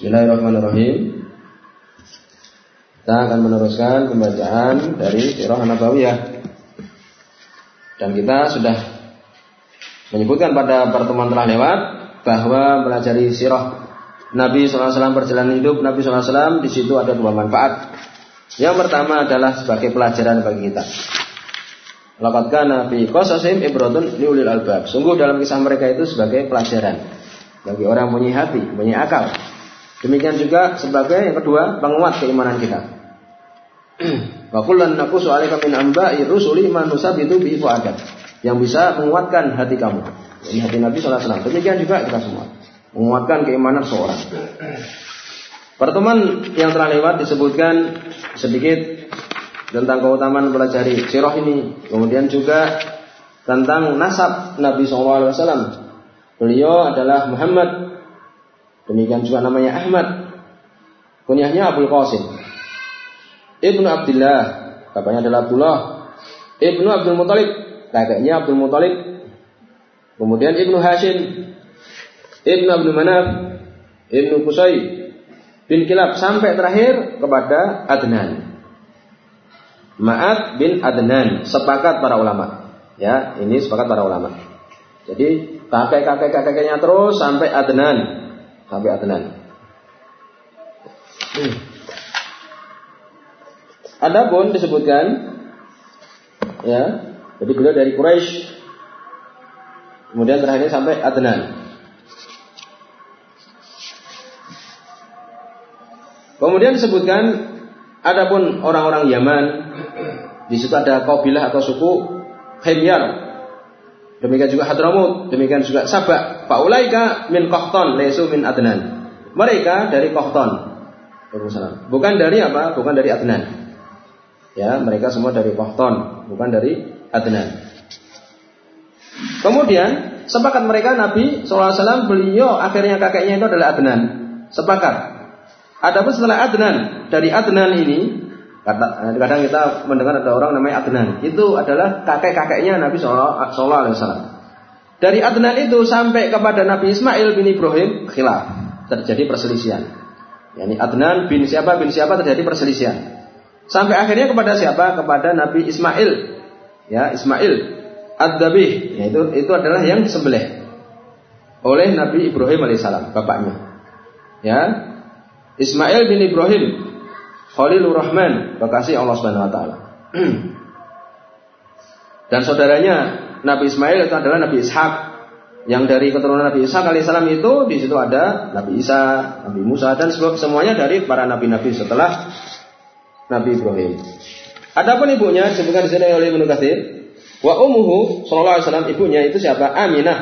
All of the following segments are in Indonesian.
Bismillahirrahmanirrahim. Kita akan meneruskan pembacaan dari Sirah Nabawiyah. Dan kita sudah menyebutkan pada pertemuan telah lewat bahwa mempelajari sirah Nabi SAW perjalanan hidup Nabi SAW di situ ada dua manfaat. Yang pertama adalah sebagai pelajaran bagi kita. Laqad kana fi qasasim ibratun liulil albab. Sungguh dalam kisah mereka itu sebagai pelajaran bagi orang punya hati, punya akal. Demikian juga sebagai yang kedua penguat keimanan kita. Wa kullan naqsu 'alaika min amba'i rusuli man nusabitu bi. Yang bisa menguatkan hati kamu. Ini hati Nabi sallallahu alaihi wasallam. Demikian juga kita semua. Menguatkan keimanan seorang. Pertemuan yang telah lewat disebutkan sedikit tentang keutamaan pelajari sirah ini. Kemudian juga tentang nasab Nabi SAW. Beliau adalah Muhammad Demikian juga namanya Ahmad. Kunyahnya Abdul Qasim. Ibnu Abdullah. Bapaknya adalah Abdullah. Ibnu Abdul Muthalib. Kakaknya Abdul Muthalib. Kemudian Ibnu Hashim. Ibnu Abdul Manaf. Ibnu Qusay. Bin Kilab. Sampai terakhir kepada Adnan. Ma'ad bin Adnan. Sepakat para ulama. Ya, ini sepakat para ulama. Jadi kakek-kakek-kakeknya terus sampai Adnan sampai Adnan. Hmm. Adapun disebutkan ya, jadi beliau dari Quraisy kemudian terakhir sampai Adnan. Kemudian disebutkan adapun orang-orang Yaman di situ ada kabilah atau suku Himyar Demikian juga Hadramut, demikian juga Sabak. Faulaika min Qahton, lesu min Adnan. Mereka dari Qahton. Bukan dari apa? Bukan dari Adnan. Ya, mereka semua dari Qahton, bukan dari Adnan. Kemudian sepakat mereka Nabi SAW beliau akhirnya kakeknya itu adalah Adnan. Sepakat. Adapun setelah Adnan dari Adnan ini Kadang kita mendengar ada orang namanya Adnan. Itu adalah kakek-kakeknya Nabi Sallallahu Alaihi Wasallam. Dari Adnan itu sampai kepada Nabi Ismail bin Ibrahim khilaf terjadi perselisihan. Yani Adnan bin siapa bin siapa terjadi perselisihan. Sampai akhirnya kepada siapa? Kepada Nabi Ismail. Ya, Ismail Ad-Dabih. Yaitu itu adalah yang disembelih oleh Nabi Ibrahim alaihissalam, bapaknya. Ya. Ismail bin Ibrahim Khalilur Rahman, kekasih Allah Subhanahu wa taala. Dan saudaranya Nabi Ismail itu adalah Nabi Ishak yang dari keturunan Nabi Ishak alaihissalam itu di situ ada Nabi Isa, Nabi Musa dan semuanya dari para nabi-nabi setelah Nabi Ibrahim. Adapun ibunya disebutkan di sini oleh Ibnu Katsir, wa ummuhu sallallahu alaihi wasallam ibunya itu siapa? Aminah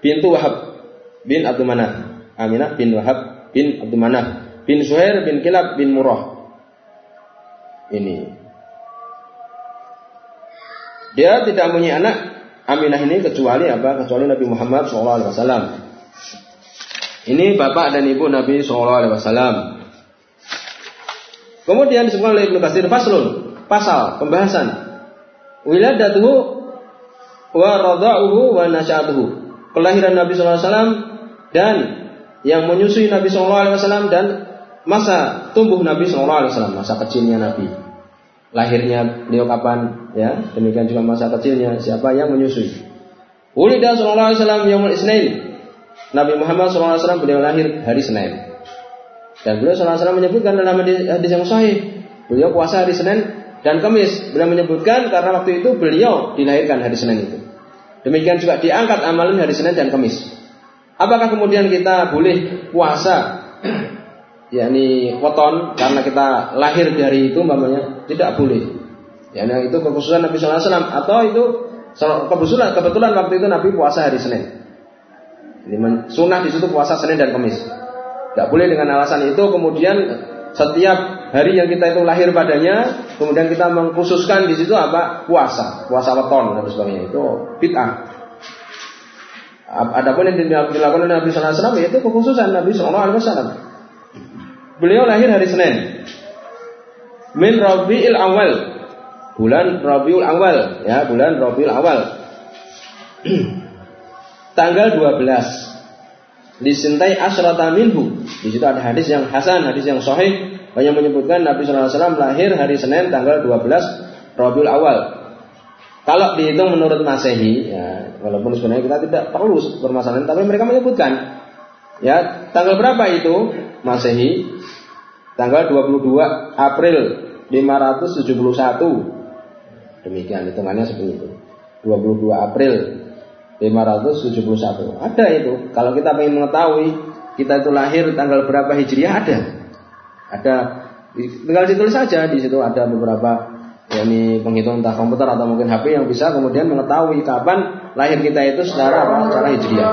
bintu Wahab bin Abdul Manaf. Aminah bin Wahab bin Abdul Manaf bin Suhair bin Kilab bin Murrah ini. Dia tidak punya anak Aminah ini kecuali apa? Kecuali Nabi Muhammad SAW. Ini bapak dan ibu Nabi SAW. Kemudian disebutkan oleh Ibnu Katsir faslun, pasal pembahasan wiladatuhu wa radha'uhu wa nasyatuhu. Kelahiran Nabi SAW dan yang menyusui Nabi SAW dan masa tumbuh Nabi SAW, masa kecilnya Nabi. Lahirnya beliau kapan, ya. Demikian juga masa kecilnya siapa yang menyusui. Ulida sallallahu alaihi wasallam yaumul Isnin. Nabi Muhammad wasallam beliau lahir hari Senin. Dan beliau wasallam menyebutkan dalam hadis yang sahih, beliau puasa hari Senin dan Kamis. Beliau menyebutkan karena waktu itu beliau dilahirkan hari Senin itu. Demikian juga diangkat amalan hari Senin dan Kamis. Apakah kemudian kita boleh puasa yakni weton karena kita lahir dari itu namanya tidak boleh. Ya, nah, itu kekhususan Nabi Sallallahu Alaihi Wasallam atau itu kebetulan kebetulan waktu itu Nabi puasa hari Senin. Ini sunnah di situ puasa Senin dan Kamis. Tidak boleh dengan alasan itu kemudian setiap hari yang kita itu lahir padanya kemudian kita mengkhususkan di situ apa puasa puasa weton dan sebagainya itu bid'ah. Adapun yang dilakukan oleh Nabi Sallallahu Alaihi Wasallam yaitu kekhususan Nabi Sallallahu Alaihi Wasallam. Beliau lahir hari Senin. Min Rabiul Awal. Bulan Rabiul Awal, ya, bulan Rabiul Awal. Tanggal 12. disintai asrata minhu. Di situ ada hadis yang hasan, hadis yang sahih yang menyebutkan Nabi SAW lahir hari Senin tanggal 12 Rabiul Awal. Kalau dihitung menurut Masehi, ya, walaupun sebenarnya kita tidak perlu permasalahan, tapi mereka menyebutkan, ya, tanggal berapa itu Masehi? Tanggal 22 April 571. Demikian hitungannya seperti itu. 22 April 571. Ada itu. Kalau kita ingin mengetahui kita itu lahir tanggal berapa Hijriah ada. Ada tinggal ditulis saja di situ ada beberapa yakni penghitung entah komputer atau mungkin HP yang bisa kemudian mengetahui kapan lahir kita itu secara? Secara Hijriah.